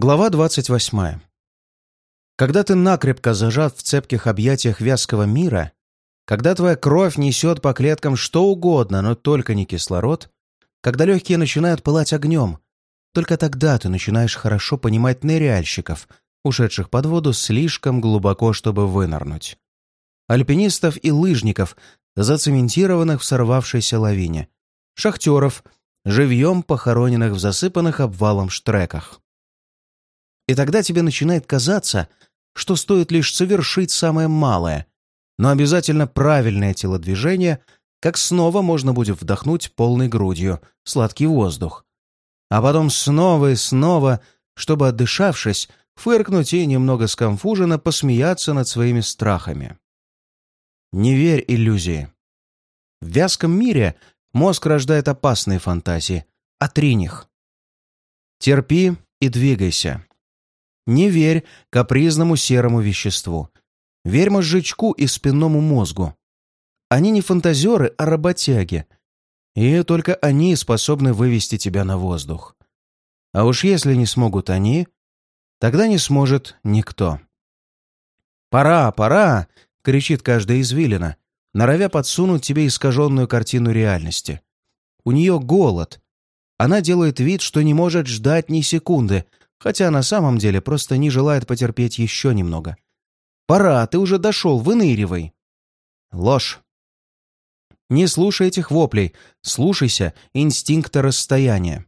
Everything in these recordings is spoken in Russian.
Глава 28. Когда ты накрепко зажат в цепких объятиях вязкого мира, когда твоя кровь несет по клеткам что угодно, но только не кислород, когда легкие начинают пылать огнем, только тогда ты начинаешь хорошо понимать ныряльщиков, ушедших под воду слишком глубоко, чтобы вынырнуть. Альпинистов и лыжников, зацементированных в сорвавшейся лавине. Шахтеров, живьем похороненных в засыпанных обвалом штреках. И тогда тебе начинает казаться, что стоит лишь совершить самое малое, но обязательно правильное телодвижение, как снова можно будет вдохнуть полной грудью сладкий воздух. А потом снова и снова, чтобы, отдышавшись, фыркнуть и немного скомфуженно посмеяться над своими страхами. Не верь иллюзии. В вязком мире мозг рождает опасные фантазии. Отринь их. Терпи и двигайся. Не верь капризному серому веществу. Верь мозжечку и спинному мозгу. Они не фантазеры, а работяги. И только они способны вывести тебя на воздух. А уж если не смогут они, тогда не сможет никто. «Пора, пора!» — кричит каждая извилина, норовя подсунуть тебе искаженную картину реальности. У нее голод. Она делает вид, что не может ждать ни секунды, хотя на самом деле просто не желает потерпеть еще немного. «Пора, ты уже дошел, выныривай!» Ложь. Не слушай этих воплей, слушайся инстинкта расстояния.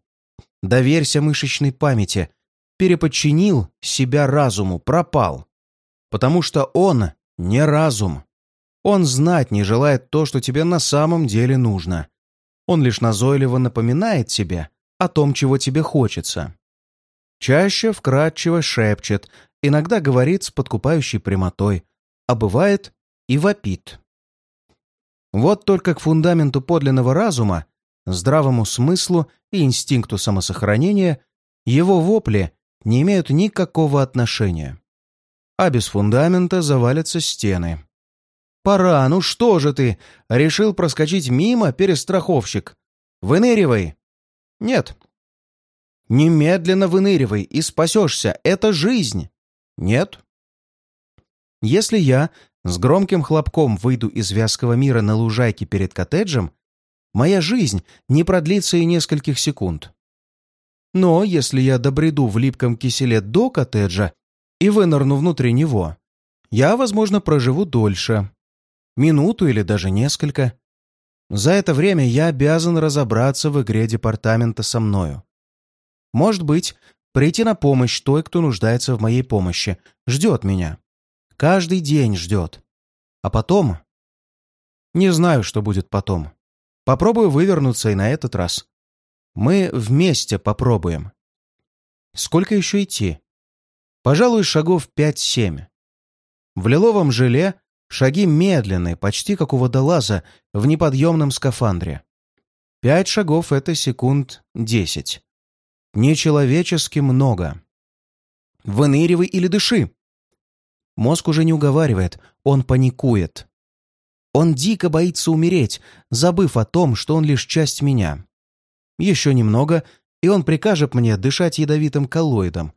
Доверься мышечной памяти. Переподчинил себя разуму, пропал. Потому что он не разум. Он знать не желает то, что тебе на самом деле нужно. Он лишь назойливо напоминает тебе о том, чего тебе хочется. Чаще вкратчиво шепчет, иногда говорит с подкупающей прямотой, а бывает и вопит. Вот только к фундаменту подлинного разума, здравому смыслу и инстинкту самосохранения его вопли не имеют никакого отношения. А без фундамента завалятся стены. «Пора, ну что же ты? Решил проскочить мимо, перестраховщик? Выныривай!» «Нет, Немедленно выныривай и спасешься. Это жизнь. Нет? Если я с громким хлопком выйду из вязкого мира на лужайке перед коттеджем, моя жизнь не продлится и нескольких секунд. Но если я добреду в липком киселе до коттеджа и вынырну внутри него, я, возможно, проживу дольше. Минуту или даже несколько. За это время я обязан разобраться в игре департамента со мною. Может быть, прийти на помощь той, кто нуждается в моей помощи. Ждет меня. Каждый день ждет. А потом... Не знаю, что будет потом. Попробую вывернуться и на этот раз. Мы вместе попробуем. Сколько еще идти? Пожалуй, шагов пять-семь. В лиловом желе шаги медленные, почти как у водолаза в неподъемном скафандре. Пять шагов — это секунд десять. Нечеловечески много. Выныривай или дыши. Мозг уже не уговаривает, он паникует. Он дико боится умереть, забыв о том, что он лишь часть меня. Еще немного, и он прикажет мне дышать ядовитым коллоидом.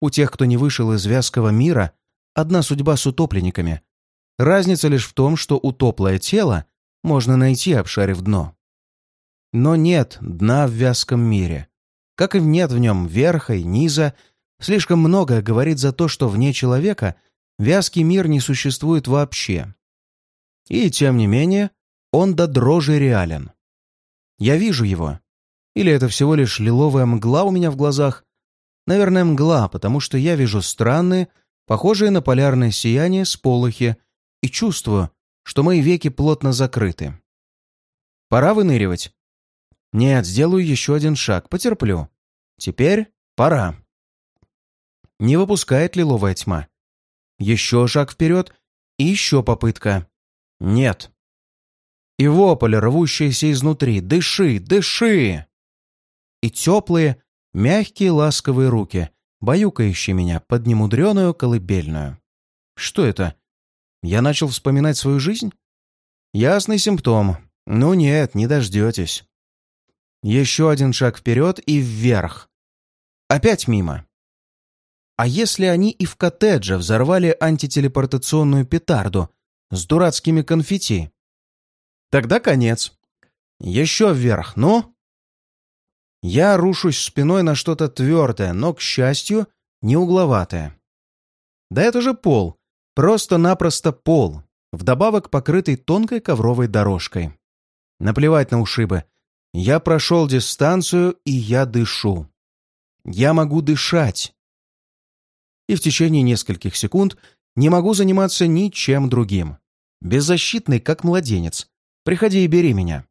У тех, кто не вышел из вязкого мира, одна судьба с утопленниками. Разница лишь в том, что утоплое тело можно найти, обшарив дно. Но нет дна в вязком мире как и нет в нем верха и низа, слишком много говорит за то, что вне человека вязкий мир не существует вообще. И, тем не менее, он до дрожи реален. Я вижу его. Или это всего лишь лиловая мгла у меня в глазах? Наверное, мгла, потому что я вижу странные, похожие на полярное сияние сполохи, и чувствую, что мои веки плотно закрыты. Пора выныривать. Нет, сделаю еще один шаг, потерплю. Теперь пора. Не выпускает лиловая тьма. Еще шаг вперед и еще попытка. Нет. И вопль, рвущийся изнутри. «Дыши! Дыши!» И теплые, мягкие, ласковые руки, баюкающие меня под немудреную колыбельную. Что это? Я начал вспоминать свою жизнь? Ясный симптом. Ну нет, не дождетесь. Еще один шаг вперед и вверх. Опять мимо. А если они и в коттедже взорвали антителепортационную петарду с дурацкими конфетти? Тогда конец. Еще вверх, ну? Я рушусь спиной на что-то твердое, но, к счастью, не угловатое. Да это же пол. Просто-напросто пол. Вдобавок покрытый тонкой ковровой дорожкой. Наплевать на ушибы. Я прошел дистанцию, и я дышу. Я могу дышать. И в течение нескольких секунд не могу заниматься ничем другим. Беззащитный, как младенец. Приходи и бери меня.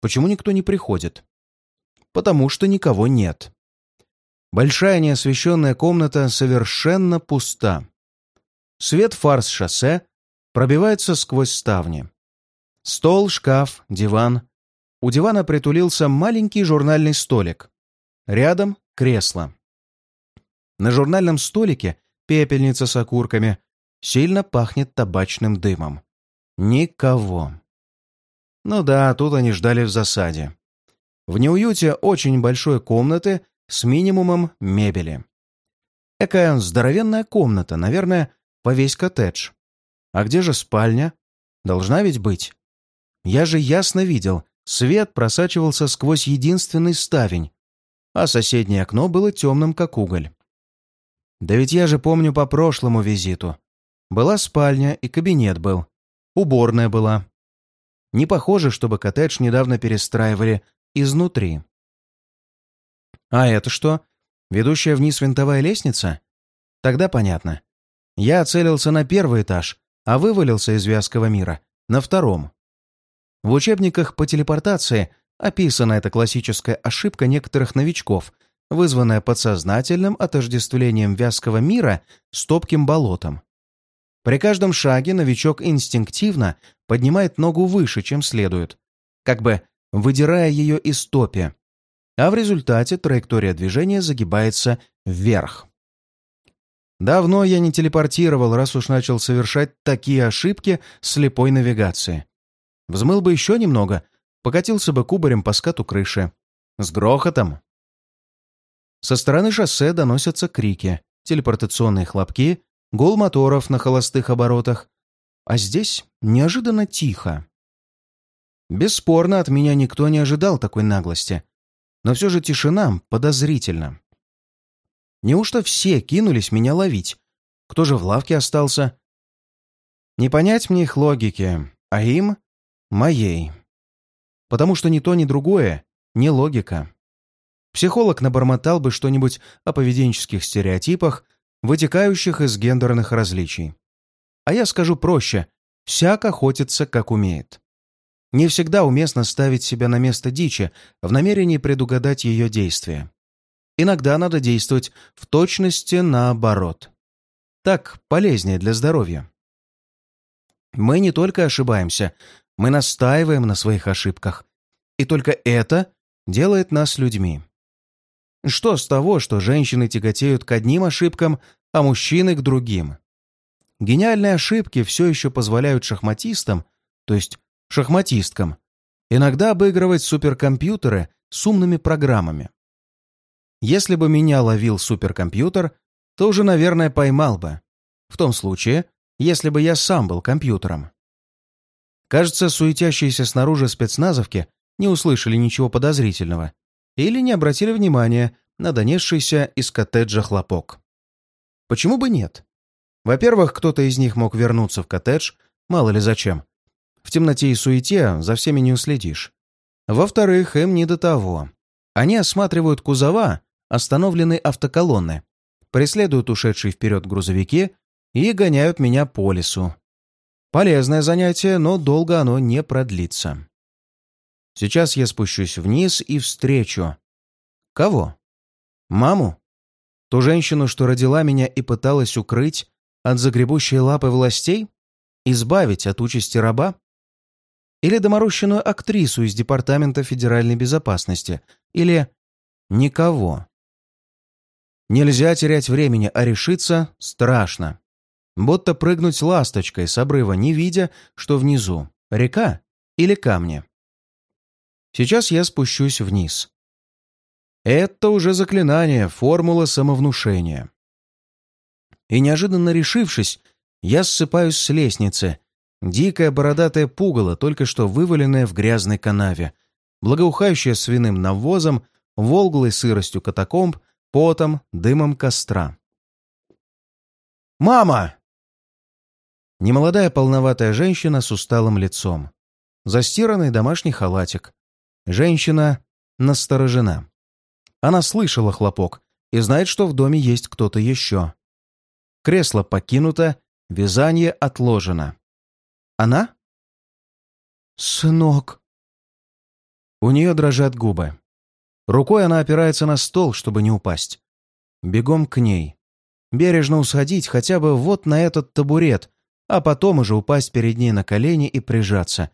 Почему никто не приходит? Потому что никого нет. Большая неосвещенная комната совершенно пуста. Свет фар с шоссе пробивается сквозь ставни. Стол, шкаф, диван. У дивана притулился маленький журнальный столик. Рядом — кресло. На журнальном столике пепельница с окурками. Сильно пахнет табачным дымом. Никого. Ну да, тут они ждали в засаде. В неуюте очень большой комнаты с минимумом мебели. Экая здоровенная комната, наверное, по весь коттедж. А где же спальня? Должна ведь быть. Я же ясно видел, свет просачивался сквозь единственный ставень, а соседнее окно было темным, как уголь. Да ведь я же помню по прошлому визиту. Была спальня и кабинет был. Уборная была. Не похоже, чтобы коттедж недавно перестраивали изнутри. А это что? Ведущая вниз винтовая лестница? Тогда понятно. Я целился на первый этаж, а вывалился из вязкого мира на втором. В учебниках по телепортации описана эта классическая ошибка некоторых новичков, вызванная подсознательным отождествлением вязкого мира с топким болотом. При каждом шаге новичок инстинктивно поднимает ногу выше, чем следует, как бы выдирая ее из топи, а в результате траектория движения загибается вверх. Давно я не телепортировал, раз уж начал совершать такие ошибки слепой навигации. Взмыл бы еще немного, покатился бы кубарем по скату крыши. С грохотом. Со стороны шоссе доносятся крики, телепортационные хлопки, гул моторов на холостых оборотах. А здесь неожиданно тихо. Бесспорно, от меня никто не ожидал такой наглости. Но все же тишина подозрительна. Неужто все кинулись меня ловить? Кто же в лавке остался? Не понять мне их логики, а им Моей. Потому что ни то, ни другое не логика. Психолог набормотал бы что-нибудь о поведенческих стереотипах, вытекающих из гендерных различий. А я скажу проще – всяк охотится, как умеет. Не всегда уместно ставить себя на место дичи в намерении предугадать ее действия. Иногда надо действовать в точности наоборот. Так полезнее для здоровья. Мы не только ошибаемся, мы настаиваем на своих ошибках. И только это делает нас людьми. Что с того, что женщины тяготеют к одним ошибкам, а мужчины к другим? Гениальные ошибки все еще позволяют шахматистам, то есть шахматисткам, иногда обыгрывать суперкомпьютеры с умными программами. Если бы меня ловил суперкомпьютер, то уже, наверное, поймал бы. В том случае, если бы я сам был компьютером. Кажется, суетящиеся снаружи спецназовки не услышали ничего подозрительного или не обратили внимания на донесшийся из коттеджа хлопок. Почему бы нет? Во-первых, кто-то из них мог вернуться в коттедж, мало ли зачем. В темноте и суете за всеми не уследишь. Во-вторых, им не до того. Они осматривают кузова остановленной автоколонны, преследуют ушедшие вперед грузовики и гоняют меня по лесу. Полезное занятие, но долго оно не продлится. Сейчас я спущусь вниз и встречу. Кого? Маму? Ту женщину, что родила меня и пыталась укрыть от загребущей лапы властей? Избавить от участи раба? Или доморощенную актрису из Департамента федеральной безопасности? Или никого? Нельзя терять времени, а решиться страшно будто прыгнуть ласточкой с обрыва, не видя, что внизу река или камни. Сейчас я спущусь вниз. Это уже заклинание, формула самовнушения. И неожиданно решившись, я ссыпаюсь с лестницы. Дикое бородатое пугало, только что вываленное в грязной канаве, благоухающее свиным навозом, волглой сыростью катакомб, потом, дымом костра. «Мама!» Немолодая полноватая женщина с усталым лицом. Застиранный домашний халатик. Женщина насторожена. Она слышала хлопок и знает, что в доме есть кто-то еще. Кресло покинуто, вязание отложено. Она? «Сынок!» У нее дрожат губы. Рукой она опирается на стол, чтобы не упасть. Бегом к ней. Бережно усадить хотя бы вот на этот табурет, а потом уже упасть перед ней на колени и прижаться,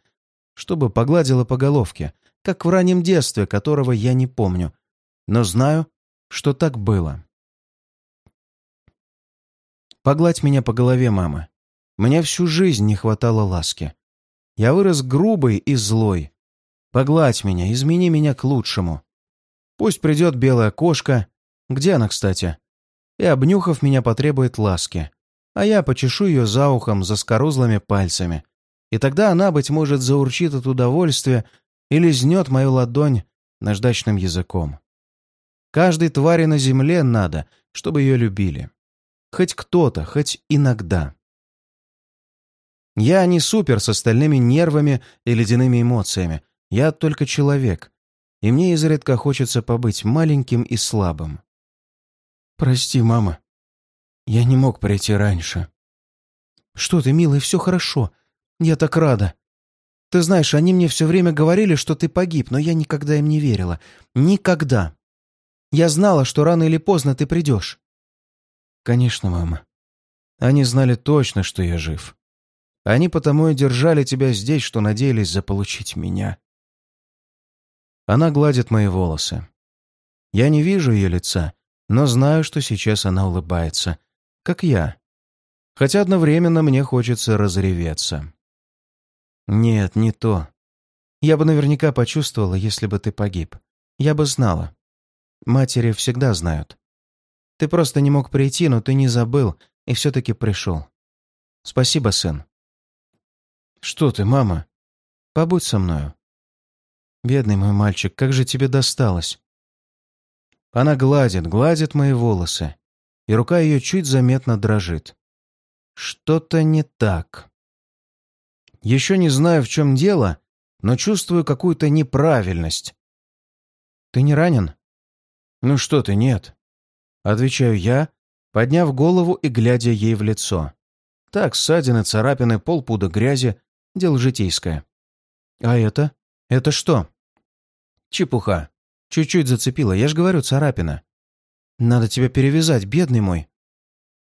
чтобы погладила по головке, как в раннем детстве, которого я не помню, но знаю, что так было. Погладь меня по голове, мама. Мне всю жизнь не хватало ласки. Я вырос грубый и злой. Погладь меня, измени меня к лучшему. Пусть придет белая кошка, где она, кстати, и, обнюхав меня, потребует ласки, а я почешу ее за ухом, за скорузлыми пальцами. И тогда она, быть может, заурчит от удовольствия и лизнет мою ладонь наждачным языком. Каждой твари на земле надо, чтобы ее любили. Хоть кто-то, хоть иногда. Я не супер с остальными нервами и ледяными эмоциями. Я только человек. И мне изредка хочется побыть маленьким и слабым. «Прости, мама. Я не мог прийти раньше». «Что ты, милый, все хорошо. Я так рада. Ты знаешь, они мне все время говорили, что ты погиб, но я никогда им не верила. Никогда. Я знала, что рано или поздно ты придешь». «Конечно, мама. Они знали точно, что я жив. Они потому и держали тебя здесь, что надеялись заполучить меня». Она гладит мои волосы. Я не вижу ее лица, но знаю, что сейчас она улыбается, как я. Хотя одновременно мне хочется разреветься. Нет, не то. Я бы наверняка почувствовала, если бы ты погиб. Я бы знала. Матери всегда знают. Ты просто не мог прийти, но ты не забыл и все-таки пришел. Спасибо, сын. Что ты, мама? Побудь со мною. Бедный мой мальчик, как же тебе досталось? Она гладит, гладит мои волосы, и рука ее чуть заметно дрожит. Что-то не так. Еще не знаю, в чем дело, но чувствую какую-то неправильность. Ты не ранен? «Ну что ты, нет». Отвечаю я, подняв голову и глядя ей в лицо. Так, ссадины, царапины, полпуда грязи, дело житейское. «А это? Это что?» «Чепуха. Чуть-чуть зацепила, я ж говорю, царапина. Надо тебя перевязать, бедный мой».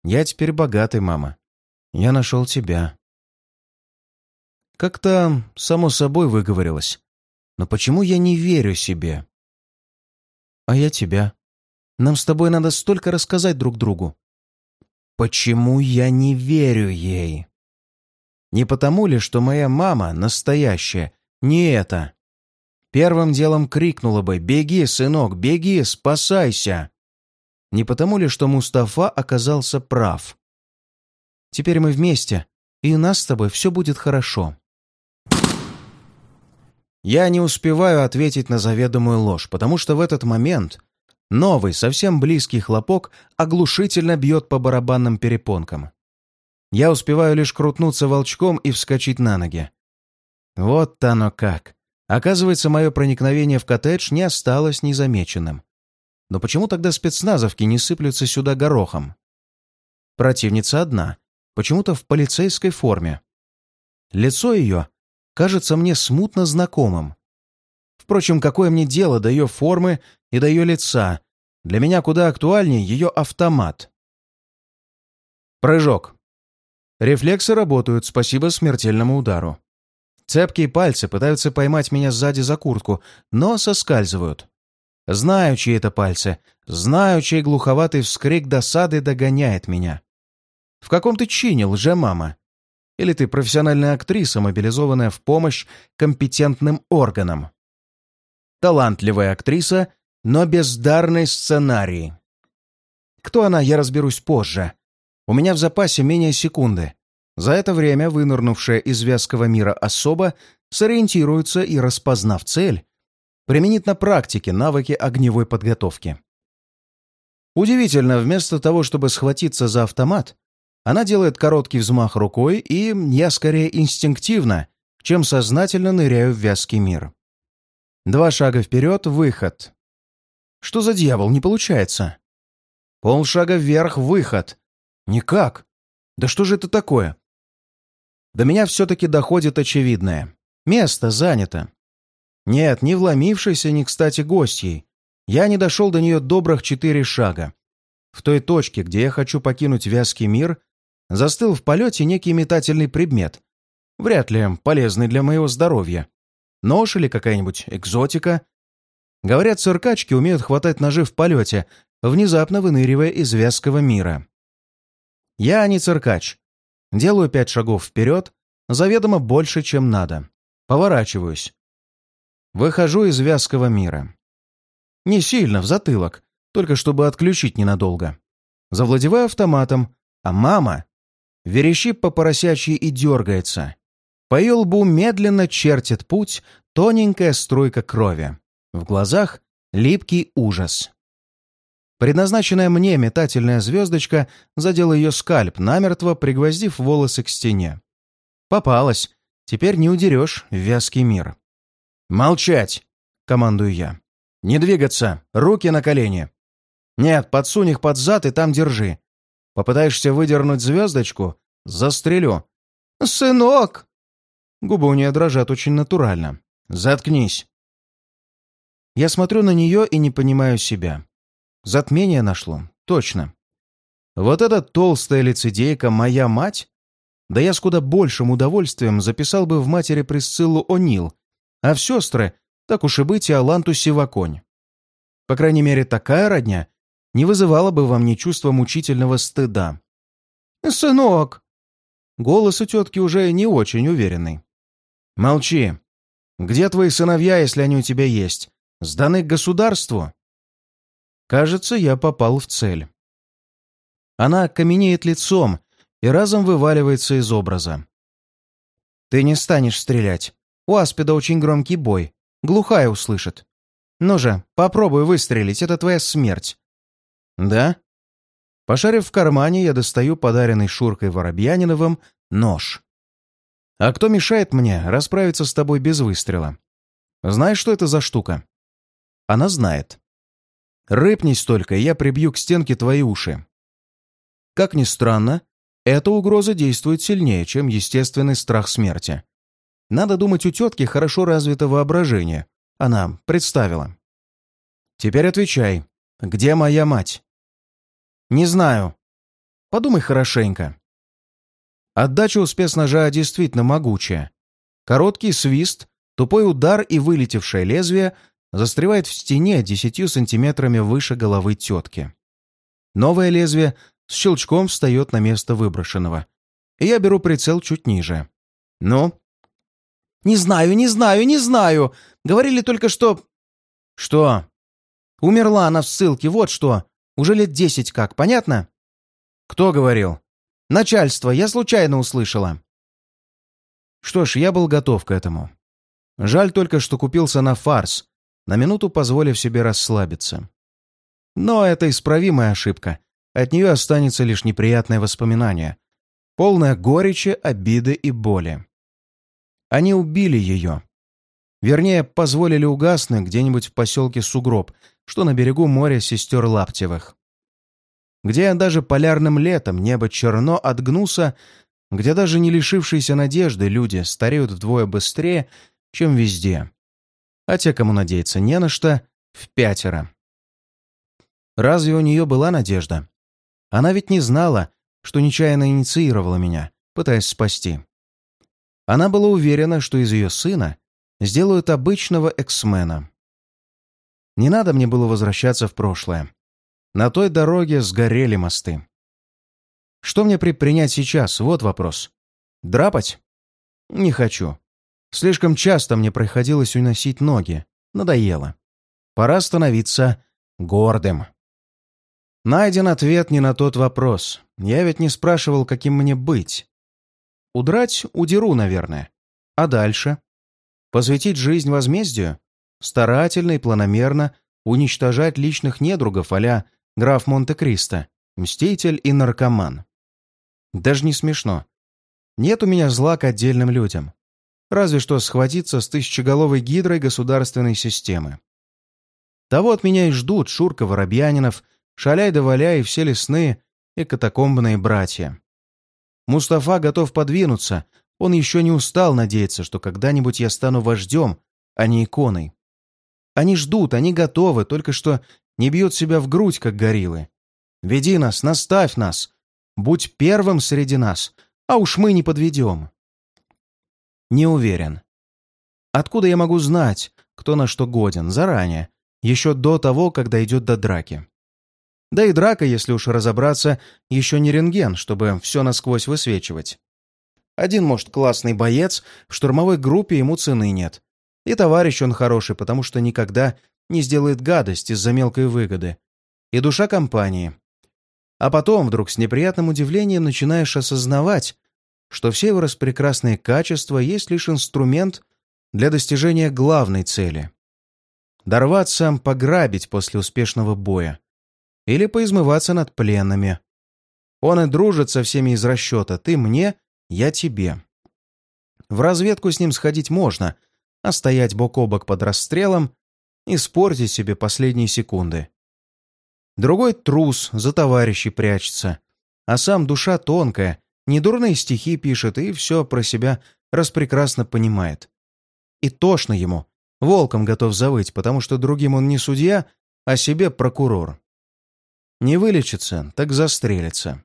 «Я теперь богатый, мама. Я нашел тебя». Как-то само собой выговорилось. Но почему я не верю себе? а я тебя. Нам с тобой надо столько рассказать друг другу. Почему я не верю ей? Не потому ли, что моя мама настоящая, не это? Первым делом крикнула бы «Беги, сынок, беги, спасайся!» Не потому ли, что Мустафа оказался прав? Теперь мы вместе, и у нас с тобой все будет хорошо. Я не успеваю ответить на заведомую ложь, потому что в этот момент новый, совсем близкий хлопок оглушительно бьет по барабанным перепонкам. Я успеваю лишь крутнуться волчком и вскочить на ноги. Вот оно как. Оказывается, мое проникновение в коттедж не осталось незамеченным. Но почему тогда спецназовки не сыплются сюда горохом? Противница одна, почему-то в полицейской форме. Лицо ее кажется мне смутно знакомым. Впрочем, какое мне дело до ее формы и до ее лица? Для меня куда актуальнее ее автомат. Прыжок. Рефлексы работают, спасибо смертельному удару. Цепкие пальцы пытаются поймать меня сзади за куртку, но соскальзывают. Знаю, чьи это пальцы. Знаю, чей глуховатый вскрик досады догоняет меня. В каком ты чине, лже-мама? Или ты профессиональная актриса, мобилизованная в помощь компетентным органам? Талантливая актриса, но бездарный сценарий. Кто она, я разберусь позже. У меня в запасе менее секунды. За это время вынырнувшая из вязкого мира особа сориентируется и, распознав цель, применит на практике навыки огневой подготовки. Удивительно, вместо того, чтобы схватиться за автомат, она делает короткий взмах рукой, и я скорее инстинктивно, чем сознательно ныряю в вязкий мир. Два шага вперед — выход. Что за дьявол, не получается? Полшага вверх — выход. Никак. Да что же это такое? До меня все-таки доходит очевидное. Место занято. Нет, не вломившейся, не кстати гостьей. Я не дошел до нее добрых четыре шага. В той точке, где я хочу покинуть вязкий мир, застыл в полете некий метательный предмет. Вряд ли полезный для моего здоровья. Нож или какая-нибудь экзотика. Говорят, циркачки умеют хватать ножи в полете, внезапно выныривая из вязкого мира. Я не циркач. Делаю пять шагов вперед, заведомо больше, чем надо. Поворачиваюсь. Выхожу из вязкого мира. Не сильно, в затылок, только чтобы отключить ненадолго. Завладеваю автоматом, а мама верещит по поросячьи и дергается. По ее лбу медленно чертит путь тоненькая струйка крови. В глазах липкий ужас. Предназначенная мне метательная звездочка задела ее скальп, намертво пригвоздив волосы к стене. Попалась. Теперь не удерешь вязкий мир. «Молчать!» — командую я. «Не двигаться! Руки на колени!» «Нет, подсунь их под зад и там держи. Попытаешься выдернуть звездочку — застрелю». «Сынок!» Губы у нее дрожат очень натурально. «Заткнись!» Я смотрю на нее и не понимаю себя. Затмение нашло. Точно. Вот эта толстая лицедейка моя мать? Да я с куда большим удовольствием записал бы в матери Присциллу О'Нил, а в сестры, так уж и быть, и Аланту Сиваконь. По крайней мере, такая родня не вызывала бы во мне чувства мучительного стыда. «Сынок!» Голос у тетки уже не очень уверенный. «Молчи. Где твои сыновья, если они у тебя есть? Сданы к государству?» Кажется, я попал в цель. Она каменеет лицом и разом вываливается из образа. «Ты не станешь стрелять. У аспида очень громкий бой. Глухая услышит. Ну же, попробуй выстрелить, это твоя смерть». «Да?» Пошарив в кармане, я достаю подаренный Шуркой Воробьяниновым нож. «А кто мешает мне расправиться с тобой без выстрела? Знаешь, что это за штука?» Она знает. «Рыпнись только, я прибью к стенке твои уши». Как ни странно, эта угроза действует сильнее, чем естественный страх смерти. Надо думать, у тетки хорошо развито воображение. Она представила. «Теперь отвечай. Где моя мать?» «Не знаю. Подумай хорошенько». Отдача у спецножа действительно могучая. Короткий свист, тупой удар и вылетевшее лезвие застревает в стене десятью сантиметрами выше головы тетки. Новое лезвие с щелчком встает на место выброшенного. И я беру прицел чуть ниже. «Ну?» «Не знаю, не знаю, не знаю! Говорили только что...» «Что?» «Умерла она в ссылке, вот что! Уже лет десять как, понятно?» «Кто говорил?» «Начальство, я случайно услышала». Что ж, я был готов к этому. Жаль только, что купился на фарс, на минуту позволив себе расслабиться. Но это исправимая ошибка. От нее останется лишь неприятное воспоминание, полное горечи, обиды и боли. Они убили ее. Вернее, позволили угаснуть где-нибудь в поселке Сугроб, что на берегу моря сестер Лаптевых. Где даже полярным летом небо черно от гнуса, где даже не лишившиеся надежды люди стареют вдвое быстрее, чем везде. А те, кому надеяться не на что, в пятеро. Разве у нее была надежда? Она ведь не знала, что нечаянно инициировала меня, пытаясь спасти. Она была уверена, что из ее сына сделают обычного эксмена. Не надо мне было возвращаться в прошлое. На той дороге сгорели мосты. Что мне предпринять сейчас? Вот вопрос. Драпать? Не хочу. Слишком часто мне приходилось уносить ноги. Надоело. Пора становиться гордым. Найден ответ не на тот вопрос. Я ведь не спрашивал, каким мне быть. Удрать удеру, наверное. А дальше? Посвятить жизнь возмездию? Старательно и планомерно уничтожать личных недругов а граф Монте-Кристо, мститель и наркоман. Даже не смешно. Нет у меня зла к отдельным людям. Разве что схватиться с тысячеголовой гидрой государственной системы. Того от меня и ждут Шурка Воробьянинов, Шаляй да Валяй и все лесные и катакомбные братья. Мустафа готов подвинуться, он еще не устал надеяться, что когда-нибудь я стану вождем, а не иконой. Они ждут, они готовы, только что не бьют себя в грудь, как гориллы. Веди нас, наставь нас, будь первым среди нас, а уж мы не подведем. Не уверен. Откуда я могу знать, кто на что годен, заранее, еще до того, когда идет до драки? Да и драка, если уж разобраться, еще не рентген, чтобы все насквозь высвечивать. Один, может, классный боец, в штурмовой группе ему цены нет. И товарищ он хороший, потому что никогда не сделает гадость из-за мелкой выгоды. И душа компании. А потом вдруг с неприятным удивлением начинаешь осознавать, что все его распрекрасные качества есть лишь инструмент для достижения главной цели. Дорваться, пограбить после успешного боя. Или поизмываться над пленными. Он и дружит со всеми из расчета. Ты мне, я тебе. В разведку с ним сходить можно, а стоять бок о бок под расстрелом — испортить себе последние секунды. Другой трус, за товарищей прячется. А сам душа тонкая, недурные стихи пишет и все про себя распрекрасно понимает. И тошно ему, волком готов завыть, потому что другим он не судья, а себе прокурор. Не вылечится, так застрелится.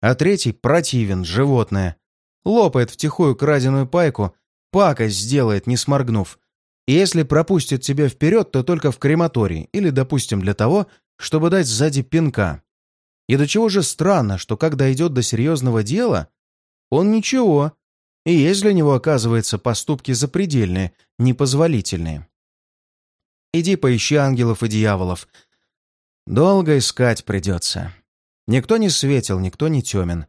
А третий противен, животное. Лопает втихую краденую пайку, пакость сделает, не сморгнув. И если пропустит тебя вперед, то только в крематорий, или, допустим, для того, чтобы дать сзади пинка. И до чего же странно, что когда идет до серьезного дела, он ничего, и есть для него, оказывается, поступки запредельные, непозволительные. Иди поищи ангелов и дьяволов. Долго искать придется. Никто не светил, никто не темен.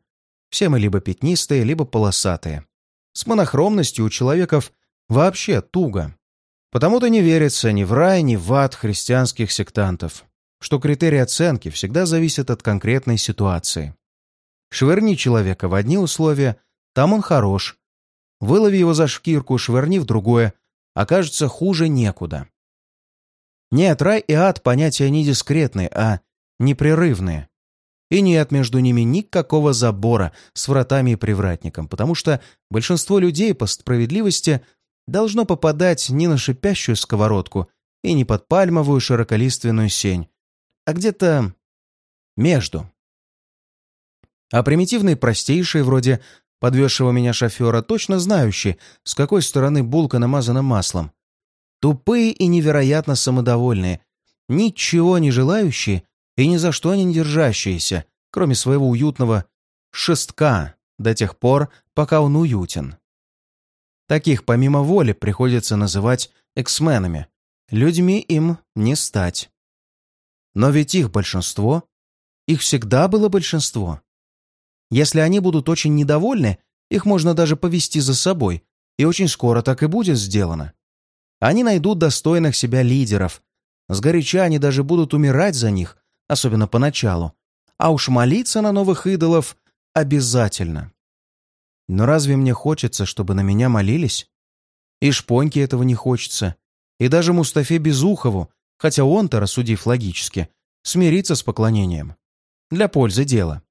Все мы либо пятнистые, либо полосатые. С монохромностью у человеков вообще туго. Потому-то не верится ни в рай, ни в ад христианских сектантов что критерий оценки всегда зависит от конкретной ситуации. Швырни человека в одни условия, там он хорош. Вылови его за шкирку, швырни в другое, окажется хуже некуда. Нет, рай и ад понятия не дискретные, а непрерывные. И нет между ними никакого забора с вратами и привратником, потому что большинство людей по справедливости должно попадать не на шипящую сковородку и не под пальмовую широколиственную сень, а где-то между. А примитивные простейшие, вроде подвезшего меня шофера, точно знающие, с какой стороны булка намазана маслом. Тупые и невероятно самодовольные, ничего не желающие и ни за что не держащиеся, кроме своего уютного шестка до тех пор, пока он уютен. Таких помимо воли приходится называть эксменами. Людьми им не стать. Но ведь их большинство. Их всегда было большинство. Если они будут очень недовольны, их можно даже повести за собой, и очень скоро так и будет сделано. Они найдут достойных себя лидеров. Сгоряча они даже будут умирать за них, особенно поначалу. А уж молиться на новых идолов обязательно. Но разве мне хочется, чтобы на меня молились? И Шпоньке этого не хочется. И даже Мустафе Безухову, хотя он-то, рассудив логически, смирится с поклонением. Для пользы дела.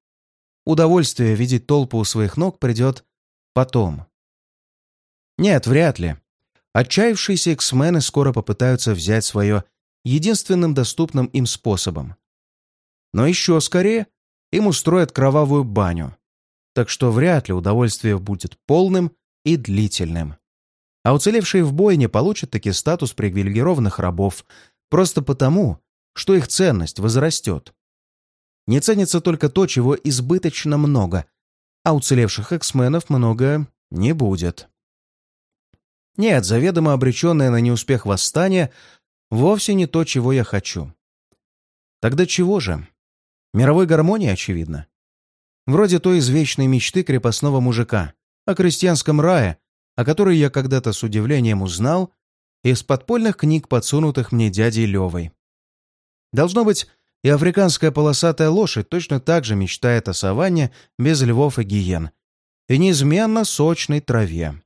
Удовольствие видеть толпу у своих ног придет потом. Нет, вряд ли. Отчаявшиеся эксмены скоро попытаются взять свое единственным доступным им способом. Но еще скорее им устроят кровавую баню. Так что вряд ли удовольствие будет полным и длительным. А уцелевшие в бойне получат таки статус привилегированных рабов, Просто потому, что их ценность возрастет. Не ценится только то, чего избыточно много, а уцелевших эксменов много не будет. Нет, заведомо обреченное на неуспех восстание вовсе не то, чего я хочу. Тогда чего же? Мировой гармонии, очевидно. Вроде той извечной мечты крепостного мужика о крестьянском рае, о которой я когда-то с удивлением узнал из подпольных книг, подсунутых мне дядей Левой. Должно быть, и африканская полосатая лошадь точно так же мечтает о саванне без львов и гиен и неизменно сочной траве,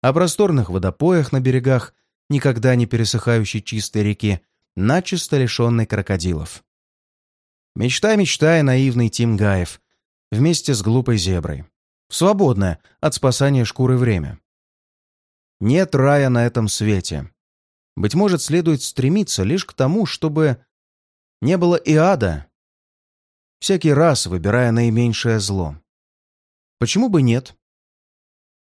о просторных водопоях на берегах никогда не пересыхающей чистой реки, начисто лишенной крокодилов. Мечта, мечтая, наивный Тим Гаев, вместе с глупой зеброй. Свободное от спасания шкуры время. Нет рая на этом свете. Быть может, следует стремиться лишь к тому, чтобы не было и ада, всякий раз выбирая наименьшее зло. Почему бы нет?